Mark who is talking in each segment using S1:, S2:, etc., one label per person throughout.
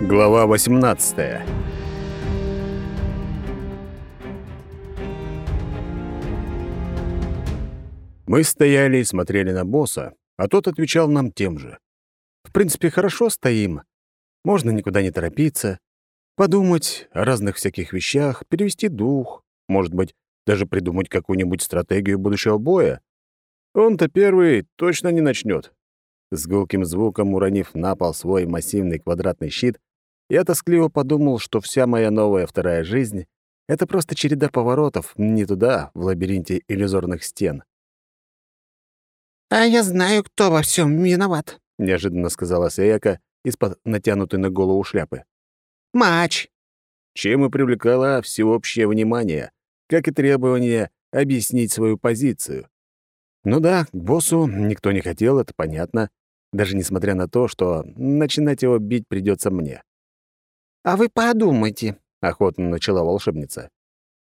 S1: Глава 18. Мы стояли и смотрели на босса, а тот отвечал нам тем же. В принципе, хорошо стоим. Можно никуда не торопиться, подумать о разных всяких вещах, перевести дух, может быть, даже придумать какую-нибудь стратегию будущего боя. Он-то первый точно не начнет. С гулким звуком уронив на пол свой массивный квадратный щит, я тоскливо подумал, что вся моя новая вторая жизнь — это просто череда поворотов не туда, в лабиринте иллюзорных стен.
S2: «А я знаю, кто во всем виноват», —
S1: неожиданно сказала Саяка из-под натянутой на голову шляпы.
S2: «Мач!»
S1: Чем и привлекала всеобщее внимание, как и требование объяснить свою позицию. Ну да, к боссу никто не хотел, это понятно, даже несмотря на то, что начинать его бить придется мне.
S2: «А вы подумайте», —
S1: охотно начала волшебница.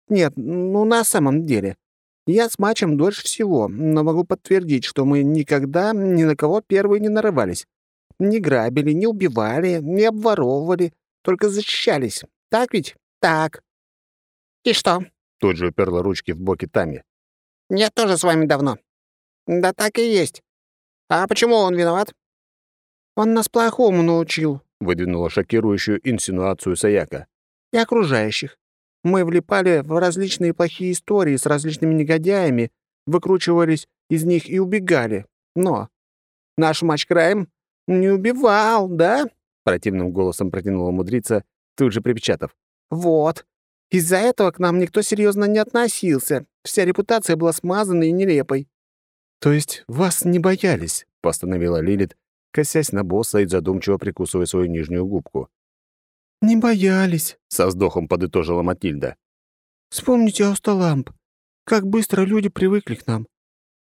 S2: «Нет, ну на самом деле. Я с матчем дольше всего, но могу подтвердить, что мы никогда ни на кого первые не нарывались. Не грабили, не убивали, не обворовывали, только защищались. Так ведь? Так. И что?
S1: Тут же уперла ручки в боки Тами.
S2: Я тоже с вами давно. Да так и есть. А почему он виноват? Он нас плохому научил,
S1: выдвинула шокирующую инсинуацию Саяка.
S2: И окружающих. Мы влипали в различные плохие истории с различными негодяями, выкручивались из них и убегали. Но наш матч-крайм не убивал, да?»
S1: Противным голосом протянула мудрица, тут же припечатав.
S2: «Вот. Из-за этого к нам никто серьезно не относился. Вся репутация была смазанной и нелепой».
S1: «То есть вас не боялись?» — постановила Лилит, косясь на босса и задумчиво прикусывая свою нижнюю губку.
S2: «Не боялись», —
S1: со вздохом подытожила Матильда.
S2: «Вспомните Осталамп. Как быстро люди привыкли к нам.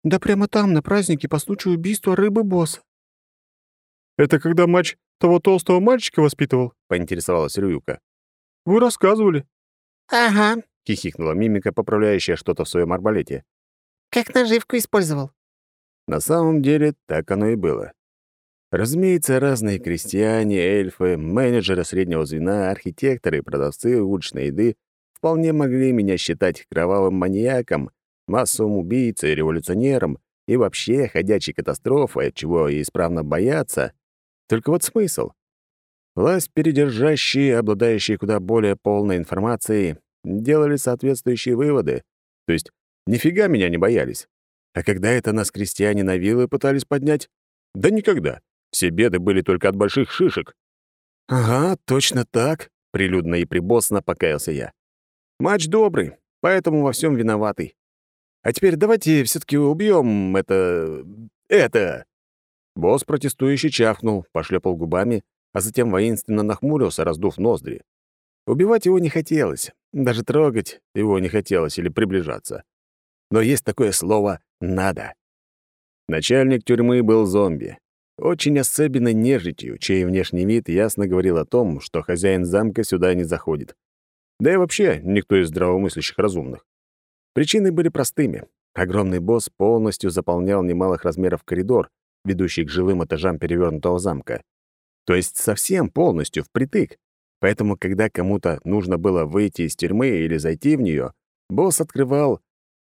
S2: Да прямо там, на празднике, по случаю убийства рыбы-босса».
S3: «Это когда матч того толстого мальчика воспитывал?»
S1: — поинтересовалась Рююка.
S3: «Вы рассказывали».
S2: «Ага», —
S1: хихикнула мимика, поправляющая что-то в своем арбалете.
S2: «Как наживку использовал».
S1: На самом деле так оно и было. Разумеется, разные крестьяне, эльфы, менеджеры среднего звена, архитекторы и продавцы уличной еды вполне могли меня считать кровавым маньяком, массовым убийцей, революционером и вообще ходячей катастрофой, чего и исправно бояться. Только вот смысл. Власть передержащие, обладающие куда более полной информацией, делали соответствующие выводы. То есть нифига меня не боялись. А когда это нас крестьяне на вилы пытались поднять? Да никогда. Все беды были только от больших шишек. «Ага, точно так», — прилюдно и прибосно покаялся я. «Матч добрый, поэтому во всем виноватый. А теперь давайте все таки убьем это... это...» Босс протестующий чахнул, пошлепал губами, а затем воинственно нахмурился, раздув ноздри. Убивать его не хотелось, даже трогать его не хотелось или приближаться. Но есть такое слово «надо». Начальник тюрьмы был зомби очень особенной нежитью, чей внешний вид ясно говорил о том, что хозяин замка сюда не заходит. Да и вообще никто из здравомыслящих разумных. Причины были простыми. Огромный босс полностью заполнял немалых размеров коридор, ведущий к жилым этажам перевернутого замка. То есть совсем полностью впритык. Поэтому, когда кому-то нужно было выйти из тюрьмы или зайти в нее, босс открывал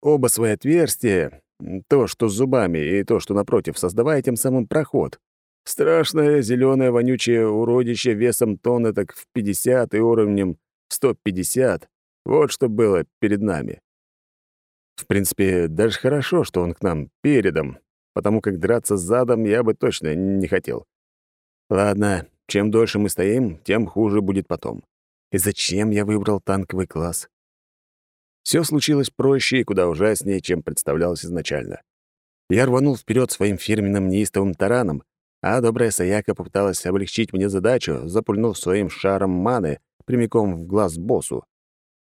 S1: оба свои отверстия то, что с зубами, и то, что напротив, создавая тем самым проход. Страшное зеленое вонючее уродище весом тонны так в 50 и уровнем в 150. Вот что было перед нами. В принципе, даже хорошо, что он к нам передом, потому как драться задом я бы точно не хотел. Ладно, чем дольше мы стоим, тем хуже будет потом. И зачем я выбрал танковый класс? Все случилось проще и куда ужаснее, чем представлялось изначально. Я рванул вперед своим фирменным неистовым тараном, а добрая Саяка попыталась облегчить мне задачу, запульнув своим шаром маны прямиком в глаз боссу.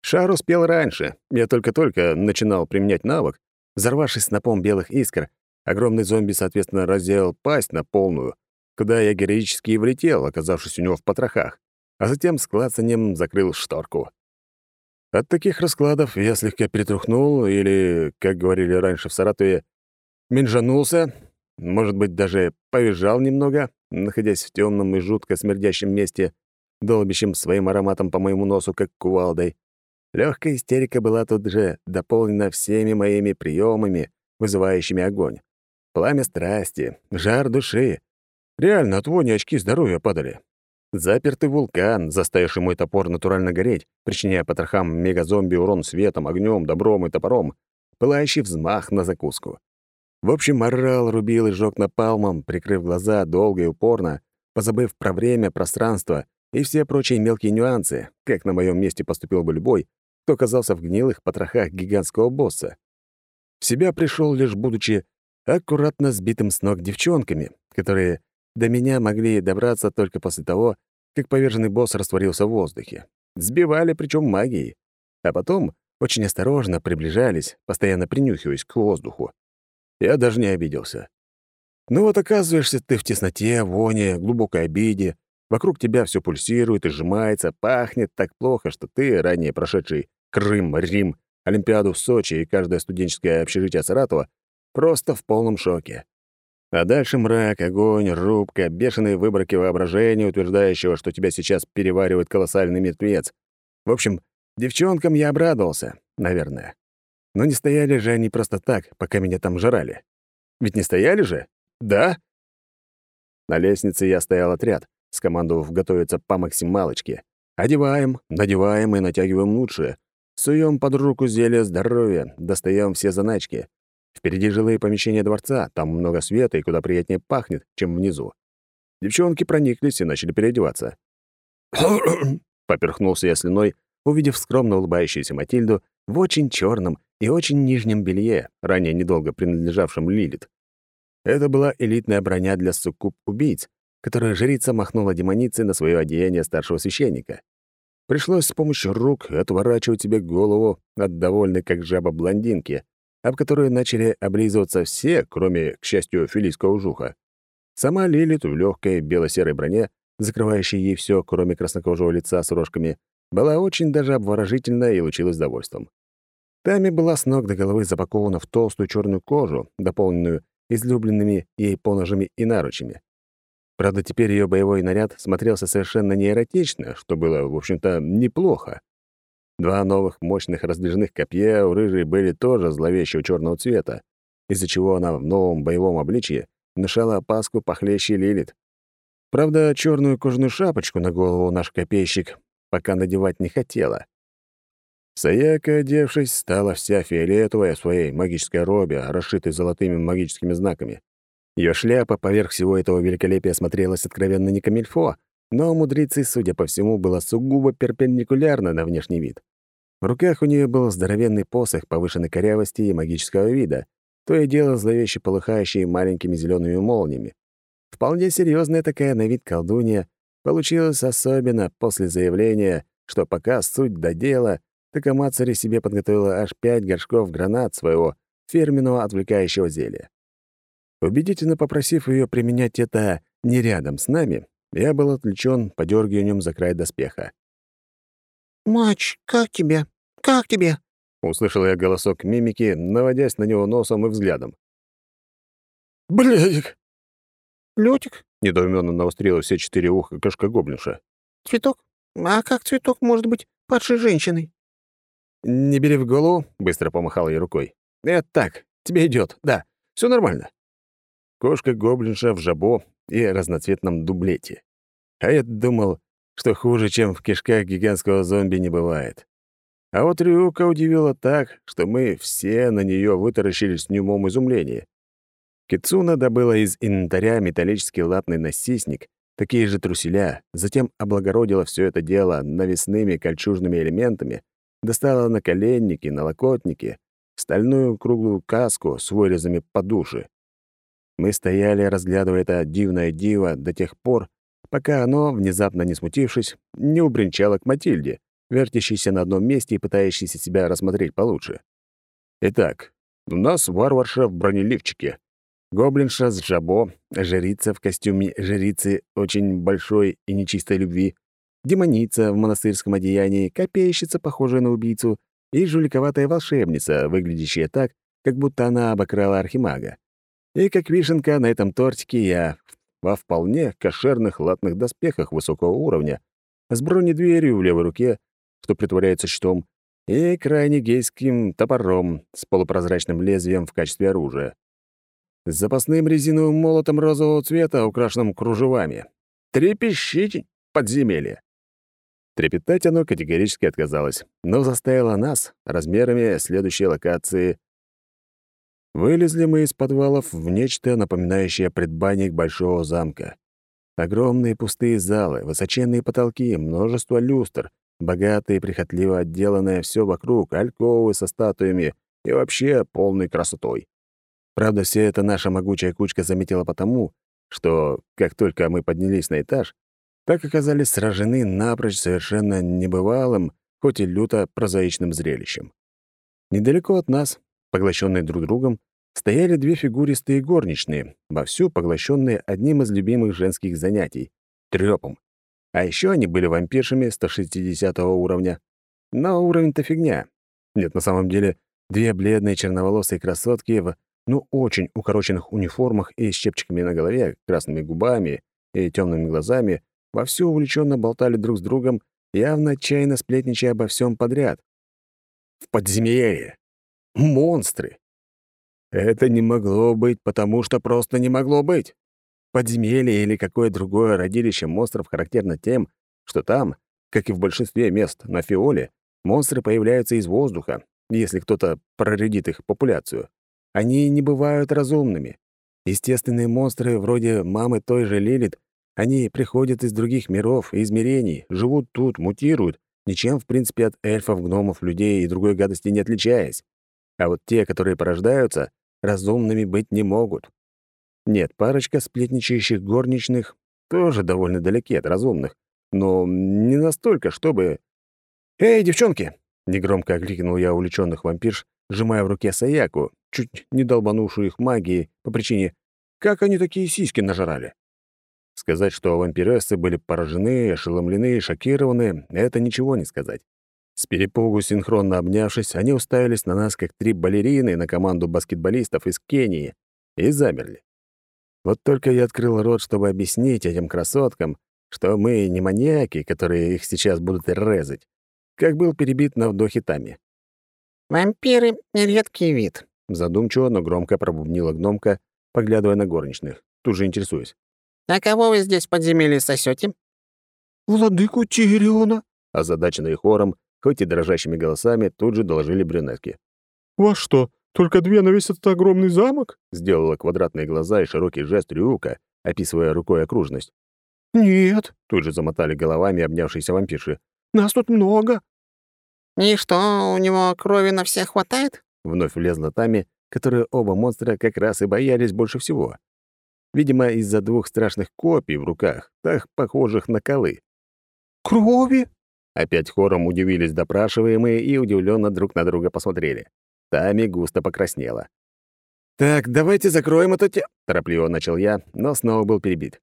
S1: Шар успел раньше, я только-только начинал применять навык. Взорвавшись снопом белых искр, огромный зомби, соответственно, разделал пасть на полную, куда я героически и влетел, оказавшись у него в потрохах, а затем с клацанием закрыл шторку. От таких раскладов я слегка перетрухнул или, как говорили раньше в Саратове, минжанулся, может быть, даже повизжал немного, находясь в темном и жутко смердящем месте, долбящим своим ароматом по моему носу, как кувалдой. Легкая истерика была тут же дополнена всеми моими приемами, вызывающими огонь. Пламя страсти, жар души. Реально, от вони очки здоровья падали. Запертый вулкан, заставивший мой топор натурально гореть, причиняя потрохам мегазомби урон светом, огнем, добром и топором, пылающий взмах на закуску. В общем, орал, рубил и жёг напалмом, прикрыв глаза долго и упорно, позабыв про время, пространство и все прочие мелкие нюансы, как на моем месте поступил бы любой, кто оказался в гнилых потрохах гигантского босса. В себя пришел лишь будучи аккуратно сбитым с ног девчонками, которые до меня могли добраться только после того, как поверженный босс растворился в воздухе. Сбивали, причем магией. А потом очень осторожно приближались, постоянно принюхиваясь к воздуху. Я даже не обиделся. Ну вот оказываешься ты в тесноте, воне, глубокой обиде, вокруг тебя все пульсирует и сжимается, пахнет так плохо, что ты, ранее прошедший Крым, Рим, Олимпиаду в Сочи и каждое студенческое общежитие Саратова, просто в полном шоке. А дальше мрак, огонь, рубка, бешеные выборки воображения, утверждающего, что тебя сейчас переваривает колоссальный мертвец. В общем, девчонкам я обрадовался, наверное. Но не стояли же они просто так, пока меня там жрали. Ведь не стояли же? Да? На лестнице я стоял отряд, скомандовав готовиться по максималочке. Одеваем, надеваем и натягиваем лучшее. Суем под руку зелье здоровья, достаем все заначки. Впереди жилые помещения дворца, там много света и куда приятнее пахнет, чем внизу. Девчонки прониклись и начали переодеваться. Поперхнулся я слюной, увидев скромно улыбающуюся Матильду в очень черном и очень нижнем белье, ранее недолго принадлежавшем Лилит. Это была элитная броня для суккуб-убийц, которую жрица махнула демонице на свое одеяние старшего священника. Пришлось с помощью рук отворачивать себе голову от довольной как жаба блондинки, об которую начали облизываться все, кроме, к счастью, филийского жуха. Сама Лилит в легкой бело-серой броне, закрывающей ей все, кроме краснокожего лица с рожками, была очень даже обворожительна и лучилась довольством. Тами была с ног до головы запакована в толстую черную кожу, дополненную излюбленными ей поножами и наручами. Правда, теперь ее боевой наряд смотрелся совершенно неэротично, что было, в общем-то, неплохо. Два новых мощных раздвижных копья у рыжей были тоже зловещего черного цвета, из-за чего она в новом боевом обличье внушала опаску похлеще Лилит. Правда, черную кожаную шапочку на голову наш копейщик пока надевать не хотела. Саяка, одевшись, стала вся фиолетовая в своей магической робе, расшитой золотыми магическими знаками. Ее шляпа поверх всего этого великолепия смотрелась откровенно не камильфо, но мудрицы, судя по всему, была сугубо перпендикулярна на внешний вид. В руках у нее был здоровенный посох повышенной корявости и магического вида, то и дело зловеще полыхающий маленькими зелеными молниями. Вполне серьезная такая на вид колдунья получилась особенно после заявления, что пока суть до дела, так Амацари себе подготовила аж пять горшков гранат своего фирменного отвлекающего зелья. Убедительно попросив ее применять это не рядом с нами, я был отвлечен подергиванием за край доспеха.
S2: «Мач, как тебе? Как тебе?»
S1: Услышал я голосок мимики, наводясь на него носом и взглядом.
S3: «Блядик!»
S2: «Лютик?
S1: Недоуменно навострила все четыре уха кошка-гоблинша.
S2: Цветок? А как цветок может быть падшей женщиной?»
S1: «Не бери в голову», — быстро помахал ей рукой. «Это так, тебе идет, да, все нормально». Кошка-гоблинша в жабо и разноцветном дублете. А я думал, что хуже, чем в кишках гигантского зомби, не бывает. А вот Рюка удивила так, что мы все на нее вытаращились в немом изумлении. Кицуна добыла из инвентаря металлический латный насисник, такие же труселя, затем облагородила все это дело навесными кольчужными элементами, достала наколенники, налокотники, стальную круглую каску с вырезами подуши. Мы стояли, разглядывая это дивное диво до тех пор, пока оно, внезапно не смутившись, не убринчало к Матильде, вертящейся на одном месте и пытающейся себя рассмотреть получше. Итак, у нас варварша в бронеливчике, гоблинша с жабо, жрица в костюме жрицы очень большой и нечистой любви, демоница в монастырском одеянии, копейщица, похожая на убийцу, и жуликоватая волшебница, выглядящая так, как будто она обокрала архимага. И как вишенка на этом тортике я во вполне кошерных латных доспехах высокого уровня, с бронедверью в левой руке, что притворяется щитом, и крайне гейским топором с полупрозрачным лезвием в качестве оружия. С запасным резиновым молотом розового цвета, украшенным кружевами. Трепещите подземелье. Трепетать оно категорически отказалось, но заставило нас размерами следующей локации. Вылезли мы из подвалов в нечто напоминающее предбанник большого замка. Огромные пустые залы, высоченные потолки, множество люстр, богатое и прихотливо отделанное все вокруг, альковы со статуями и вообще полной красотой. Правда, все это наша могучая кучка заметила потому, что, как только мы поднялись на этаж, так оказались сражены напрочь совершенно небывалым, хоть и люто прозаичным зрелищем. Недалеко от нас, поглощенные друг другом, стояли две фигуристые горничные, вовсю поглощенные одним из любимых женских занятий — трёпом. А еще они были вампиршами 160 уровня. Но уровень-то фигня. Нет, на самом деле, две бледные черноволосые красотки в, ну, очень укороченных униформах и с щепчиками на голове, красными губами и темными глазами вовсю увлеченно болтали друг с другом, явно отчаянно сплетничая обо всем подряд. В подземелье. Монстры. Это не могло быть, потому что просто не могло быть. Подземелье или какое другое родилище монстров характерно тем, что там, как и в большинстве мест на Фиоле, монстры появляются из воздуха, если кто-то проредит их популяцию. Они не бывают разумными. Естественные монстры, вроде мамы той же Лилит, они приходят из других миров и измерений, живут тут, мутируют, ничем, в принципе, от эльфов, гномов, людей и другой гадости не отличаясь. А вот те, которые порождаются, разумными быть не могут. Нет, парочка сплетничающих горничных тоже довольно далеки от разумных, но не настолько, чтобы... «Эй, девчонки!» — негромко окликнул я увлечённых вампирш, сжимая в руке Саяку, чуть не долбанувшую их магией по причине «как они такие сиськи нажрали?». Сказать, что вампирессы были поражены, ошеломлены и шокированы — это ничего не сказать. С перепугу, синхронно обнявшись, они уставились на нас, как три балерины на команду баскетболистов из Кении, и замерли. Вот только я открыл рот, чтобы объяснить этим красоткам, что мы не маньяки, которые их сейчас будут резать, как был перебит на вдохе Тами.
S2: «Вампиры — редкий вид», —
S1: задумчиво, но громко пробубнила гномка, поглядывая на горничных. Тут же интересуюсь.
S2: «А кого вы здесь в подземелье сосёте?»
S3: «Владыку Тириона», —
S1: озадаченные хором, хоть и дрожащими голосами, тут же доложили брюнетки.
S3: «Вас что, только две на весь этот огромный замок?»
S1: Сделала квадратные глаза и широкий жест Рюка, описывая рукой окружность.
S3: «Нет», —
S1: тут же замотали головами обнявшиеся вампирши.
S3: «Нас тут много».
S2: «И что, у него крови на всех хватает?»
S1: Вновь влезла Тами, которые оба монстра как раз и боялись больше всего. Видимо, из-за двух страшных копий в руках, так похожих на колы.
S3: «Крови?»
S1: Опять хором удивились допрашиваемые и удивленно друг на друга посмотрели. Тами густо покраснела. «Так, давайте закроем эту те...» — торопливо начал я, но снова был перебит.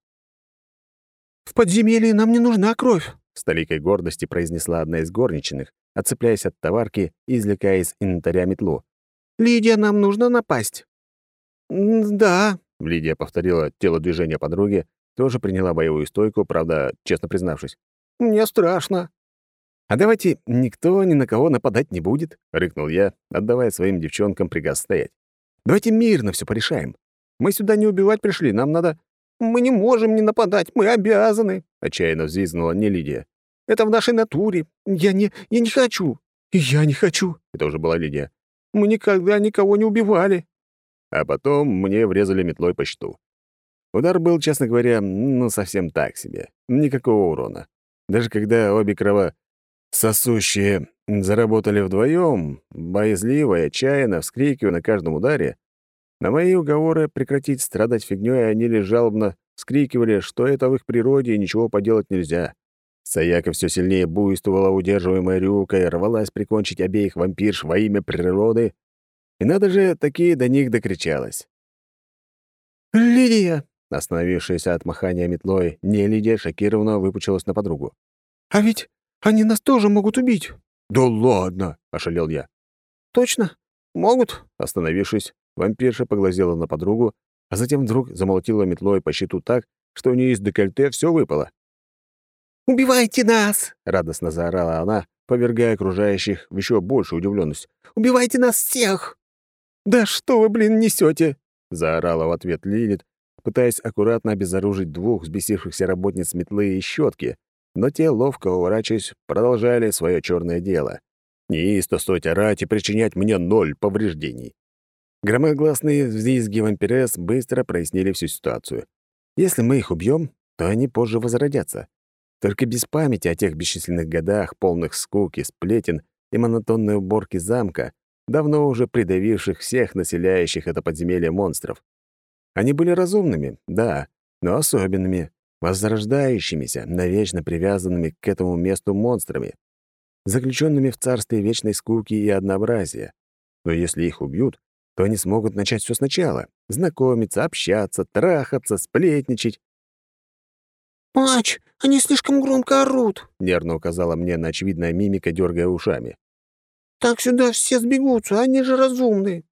S3: «В подземелье нам не нужна кровь», —
S1: с толикой гордости произнесла одна из горничных, отцепляясь от товарки и извлекая из инвентаря метлу.
S2: «Лидия, нам нужно напасть».
S3: «Да», —
S1: Лидия повторила телодвижение подруги, тоже приняла боевую стойку, правда, честно признавшись.
S2: «Мне страшно».
S1: «А давайте никто ни на кого нападать не будет», — рыкнул я, отдавая своим девчонкам приказ стоять. «Давайте мирно все порешаем. Мы сюда не убивать пришли, нам надо...»
S2: «Мы не можем не нападать, мы обязаны», —
S1: отчаянно взвизгнула не Лидия.
S2: «Это в нашей натуре. Я не... я не хочу».
S3: «Я не хочу», —
S1: это уже была Лидия.
S2: «Мы никогда никого не убивали».
S1: А потом мне врезали метлой по щиту. Удар был, честно говоря, ну, совсем так себе. Никакого урона. Даже когда обе крова Сосущие заработали вдвоем, боязливо и отчаянно, вскрикивая на каждом ударе. На мои уговоры прекратить страдать фигнёй они лишь жалобно вскрикивали, что это в их природе и ничего поделать нельзя. Саяка все сильнее буйствовала, удерживаемая рюкой, рвалась прикончить обеих вампирш во имя природы. И надо же, такие до них докричалась.
S2: «Лидия!»
S1: Остановившаяся от махания метлой, не Лидия шокированно выпучилась на подругу.
S3: «А ведь они нас тоже могут убить».
S1: «Да ладно!» — ошалел я.
S2: «Точно? Могут?»
S1: Остановившись, вампирша поглазела на подругу, а затем вдруг замолотила метлой по щиту так, что у нее из декольте все выпало.
S2: «Убивайте нас!»
S1: — радостно заорала она, повергая окружающих в еще большую удивленность.
S2: «Убивайте нас всех!»
S1: «Да что вы, блин, несете? заорала в ответ Лилит, пытаясь аккуратно обезоружить двух взбесившихся работниц метлы и щетки, но те, ловко уворачиваясь, продолжали свое черное дело. Неисто стоить орать и причинять мне ноль повреждений. Громогласные взвизги вампирес быстро прояснили всю ситуацию. Если мы их убьем, то они позже возродятся. Только без памяти о тех бесчисленных годах, полных скуки, сплетен и монотонной уборки замка, давно уже придавивших всех населяющих это подземелье монстров. Они были разумными, да, но особенными, возрождающимися, навечно привязанными к этому месту монстрами, заключенными в царстве вечной скуки и однообразия. Но если их убьют, то они смогут начать все сначала — знакомиться, общаться, трахаться, сплетничать.
S2: «Мач, они слишком громко орут», —
S1: нервно указала мне на очевидная мимика, дергая ушами.
S2: «Так сюда все сбегутся, они же разумные».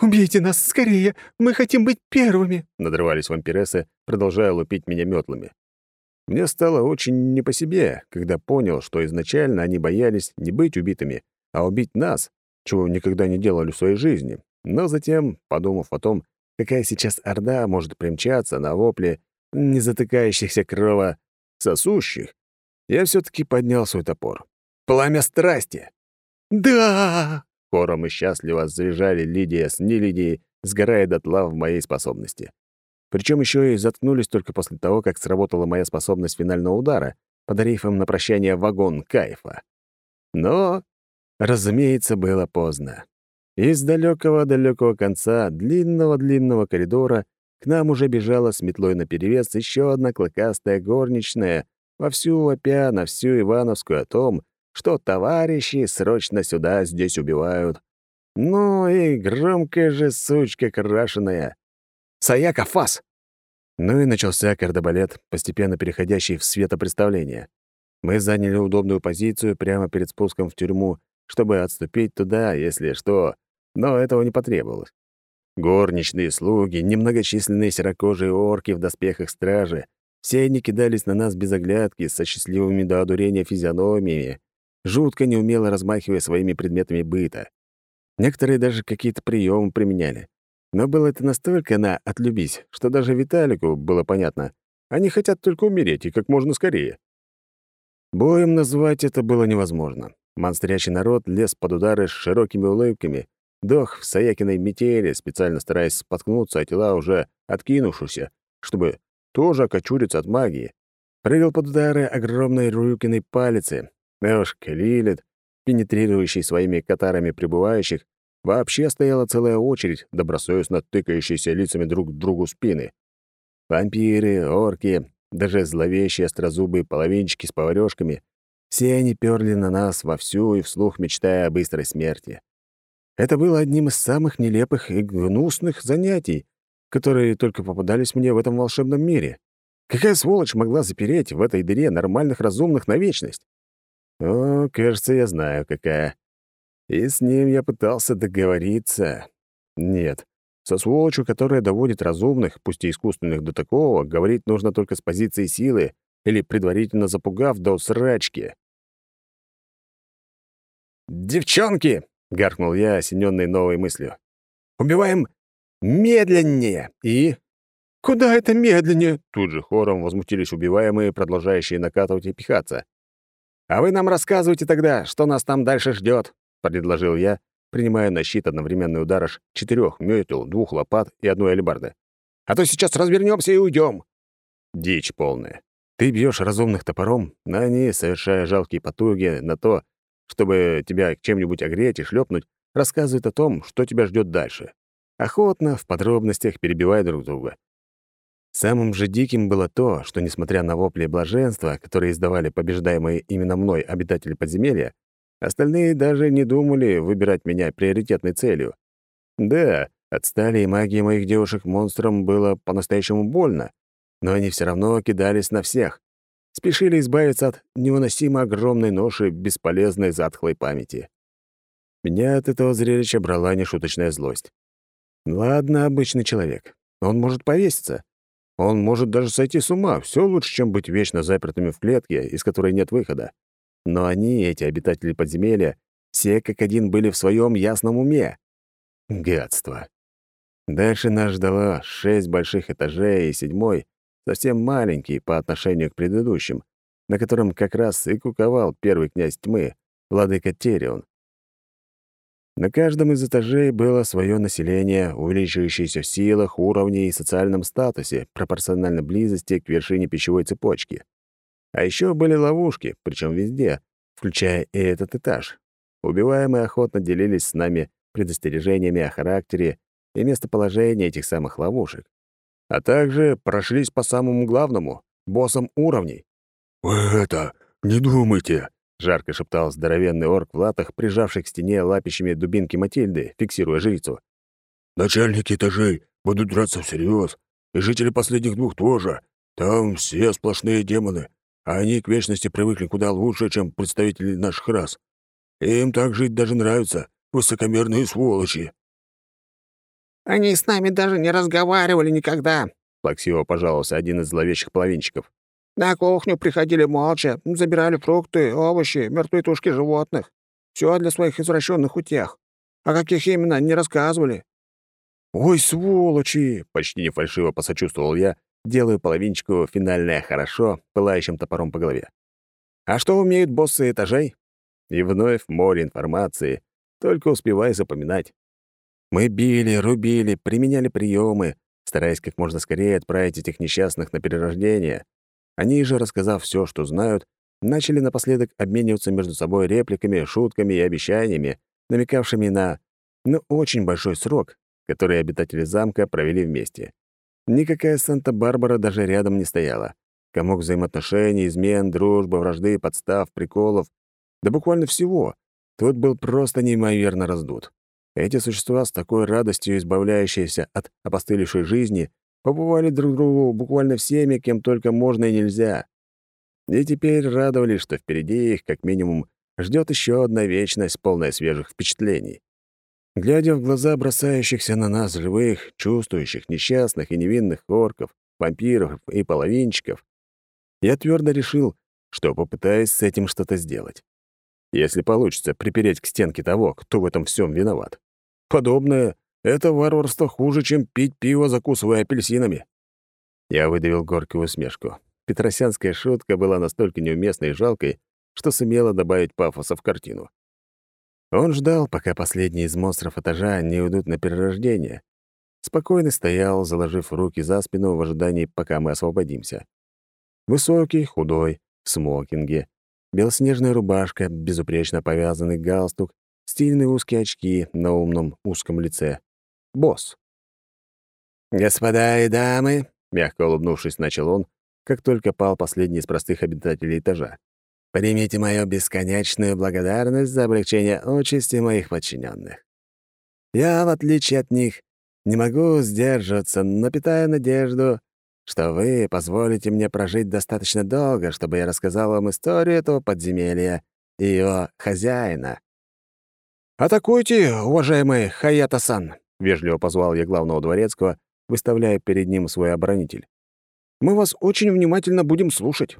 S3: «Убейте нас скорее! Мы хотим быть первыми!»
S1: — надрывались вампирессы, продолжая лупить меня метлами. Мне стало очень не по себе, когда понял, что изначально они боялись не быть убитыми, а убить нас, чего никогда не делали в своей жизни. Но затем, подумав о том, какая сейчас орда может примчаться на вопле не затыкающихся крова сосущих, я все таки поднял свой топор. Пламя страсти!
S3: «Да!»
S1: — хором и счастливо заряжали Лидия с Нелидией, сгорая дотла в моей способности. Причем еще и заткнулись только после того, как сработала моя способность финального удара, подарив им на прощание вагон кайфа. Но, разумеется, было поздно. Из далекого-далекого конца длинного-длинного коридора к нам уже бежала с метлой наперевес еще одна клыкастая горничная, вовсю вопя на всю Ивановскую о том, что товарищи срочно сюда здесь убивают. Ну и громкая же сучка крашеная. Саяка фас! Ну и начался кардебалет, постепенно переходящий в светопредставление. Мы заняли удобную позицию прямо перед спуском в тюрьму, чтобы отступить туда, если что, но этого не потребовалось. Горничные слуги, немногочисленные серокожие орки в доспехах стражи, все они кидались на нас без оглядки, со счастливыми до одурения физиономиями, жутко неумело размахивая своими предметами быта. Некоторые даже какие-то приемы применяли. Но было это настолько на «отлюбись», что даже Виталику было понятно. Они хотят только умереть, и как можно скорее. Боем назвать это было невозможно. Монстрящий народ лез под удары с широкими улыбками, Дох в Саякиной метели, специально стараясь споткнуться о тела уже откинувшихся, чтобы тоже окочуриться от магии. Прыгал под удары огромной Рюкиной палицы. А уж Лилит, пенетрирующий своими катарами прибывающих, вообще стояла целая очередь, добросовестно тыкающиеся лицами друг к другу спины. Вампиры, орки, даже зловещие острозубые половинчики с поварёшками — все они перли на нас вовсю и вслух мечтая о быстрой смерти. Это было одним из самых нелепых и гнусных занятий, которые только попадались мне в этом волшебном мире. Какая сволочь могла запереть в этой дыре нормальных разумных на вечность? О, кажется, я знаю, какая. И с ним я пытался договориться. Нет, со сволочью, которая доводит разумных, пусть и искусственных до такого, говорить нужно только с позиции силы или предварительно запугав до срачки. «Девчонки!» — гаркнул я, осененный новой мыслью. «Убиваем медленнее и...»
S3: «Куда это медленнее?»
S1: Тут же хором возмутились убиваемые, продолжающие накатывать и пихаться. «А вы нам рассказывайте тогда, что нас там дальше ждет, предложил я, принимая на щит одновременный удар аж четырех метел, двух лопат и одной алебарды. «А то сейчас развернемся и уйдем. Дичь полная. Ты бьешь разумных топором, но они, совершая жалкие потуги на то, чтобы тебя чем-нибудь огреть и шлепнуть, рассказывают о том, что тебя ждет дальше. Охотно, в подробностях перебивая друг друга. Самым же диким было то, что, несмотря на вопли блаженства, которые издавали побеждаемые именно мной обитатели подземелья, остальные даже не думали выбирать меня приоритетной целью. Да, отстали и магии моих девушек монстрам было по-настоящему больно, но они все равно кидались на всех спешили избавиться от невыносимо огромной ноши бесполезной затхлой памяти. Меня от этого зрелища брала нешуточная злость. Ладно, обычный человек. Он может повеситься. Он может даже сойти с ума. Все лучше, чем быть вечно запертыми в клетке, из которой нет выхода. Но они, эти обитатели подземелья, все как один были в своем ясном уме. Гадство. Дальше нас ждало шесть больших этажей и седьмой, совсем маленький по отношению к предыдущим, на котором как раз и куковал первый князь тьмы, владыка Терион. На каждом из этажей было свое население, увеличивающееся в силах, уровне и социальном статусе, пропорционально близости к вершине пищевой цепочки. А еще были ловушки, причем везде, включая и этот этаж. Убиваемые охотно делились с нами предостережениями о характере и местоположении этих самых ловушек. А также прошлись по самому главному — боссам уровней.
S3: «Вы это, не думайте!»
S1: — жарко шептал здоровенный орк в латах, прижавший к стене лапищами дубинки Матильды, фиксируя жрицу.
S3: «Начальники этажей будут драться всерьез, и жители последних двух тоже. Там все сплошные демоны, а они к вечности привыкли куда лучше, чем представители наших рас. Им так жить даже нравится, высокомерные сволочи».
S2: «Они с нами даже не разговаривали никогда», —
S1: плаксиво пожаловался один из зловещих половинчиков.
S2: На кухню приходили молча, забирали фрукты, овощи, мертвые тушки животных. Все для своих извращенных утех. А каких именно, не рассказывали.
S1: «Ой, сволочи!» — почти не фальшиво посочувствовал я, делаю половинчику финальное «хорошо» пылающим топором по голове. «А что умеют боссы этажей?» И вновь море информации, только успевай запоминать. Мы били, рубили, применяли приемы, стараясь как можно скорее отправить этих несчастных на перерождение, они же, рассказав все, что знают, начали напоследок обмениваться между собой репликами, шутками и обещаниями, намекавшими на, ну, очень большой срок, который обитатели замка провели вместе. Никакая Санта-Барбара даже рядом не стояла. Комок взаимоотношений, измен, дружбы, вражды, подстав, приколов, да буквально всего. Тот был просто неимоверно раздут. Эти существа с такой радостью, избавляющиеся от опостылевшей жизни, побывали друг другу буквально всеми, кем только можно и нельзя. И теперь радовались, что впереди их, как минимум, ждет еще одна вечность, полная свежих впечатлений. Глядя в глаза бросающихся на нас живых, чувствующих, несчастных и невинных орков, вампиров и половинчиков, я твердо решил, что попытаюсь с этим что-то сделать. Если получится припереть к стенке того, кто в этом всем виноват. Подобное это варварство хуже, чем пить пиво, закусывая апельсинами. Я выдавил горькую усмешку. Петросянская шутка была настолько неуместной и жалкой, что сумела добавить пафоса в картину. Он ждал, пока последние из монстров этажа не уйдут на перерождение. Спокойно стоял, заложив руки за спину в ожидании, пока мы освободимся. Высокий, худой, в смокинге, белоснежная рубашка, безупречно повязанный галстук, стильные узкие очки на умном узком лице босс. «Господа и дамы», — мягко улыбнувшись, начал он, как только пал последний из простых обитателей этажа, «примите мою бесконечную благодарность за облегчение участи моих подчиненных. Я, в отличие от них, не могу сдерживаться, но питаю надежду, что вы позволите мне прожить достаточно долго, чтобы я рассказал вам историю этого подземелья и его хозяина». «Атакуйте, уважаемый Хаята-сан!» — вежливо позвал я главного дворецкого, выставляя перед ним свой оборонитель. «Мы вас очень внимательно будем слушать.